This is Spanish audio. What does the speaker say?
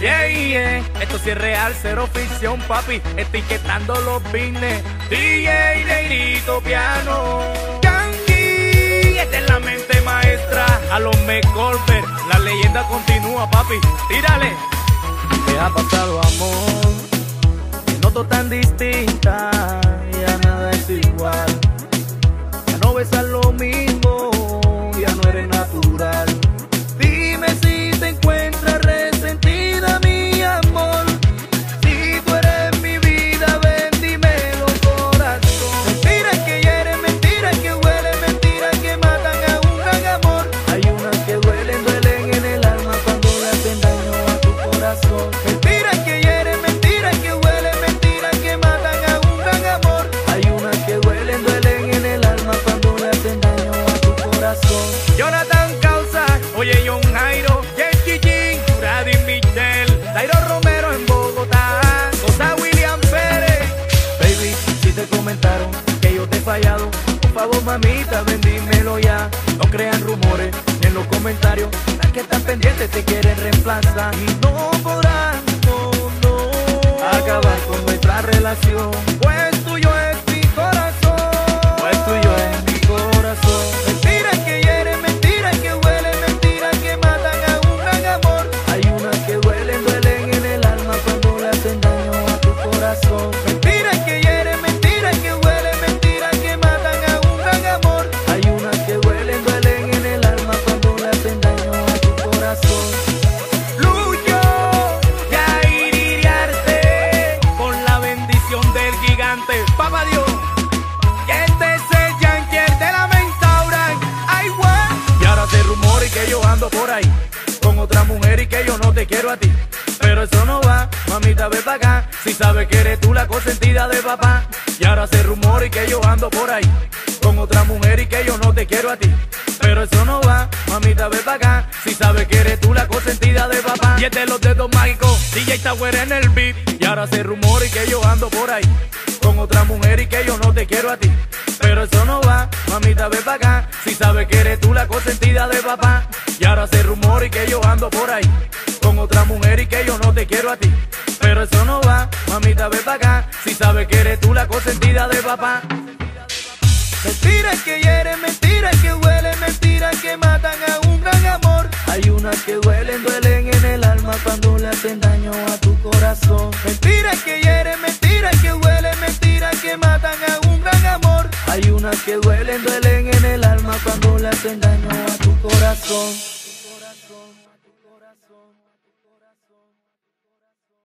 Yeah, yeah. Esto sí es real, cero ficción, papi. Etiquetando los business. DJ Negrito Piano. Yankee, esta es la mente maestra. A los McColver, la leyenda continúa, papi. Tírale. ¿Qué ha pasado, amor? Me noto tan distinta. Ya nada es igual. Ya no besas favor mamita, ven dímelo ya. No crean rumores ni en los comentarios, las que están pendientes te quieren reemplazar y no podrán, no, no, acabar con nuestra relación. Pues tuyo es ando por ahí con otra mujer y que yo no te quiero a ti. Pero eso no va, mamita, ve pa' acá. Si sabes que eres tú la consentida de papá. Y ahora se rumora y que yo ando por ahí con otra mujer y que yo no te quiero a ti. Pero eso no va, mamita, ve pa' acá. Si sabes que eres tú la consentida de papá. Y este los dedos mágicos, DJ Tower en el beat. Y ahora se rumora y que yo ando por ahí con otra mujer y que yo no te quiero a ti. Pero eso no va, mamita, ve pa' acá. Si sabes que eres tú la consentida de papá. Y ahora se rumora y que yo ando por ahí con otra mujer y que yo no te quiero a ti. Pero eso no va, mamita, ve pa' acá. Si sabes que eres tú la consentida de papá. Mentiras que hieren, mentiras Que duelen, duelen en el alma cuando le hacen daño a tu corazón.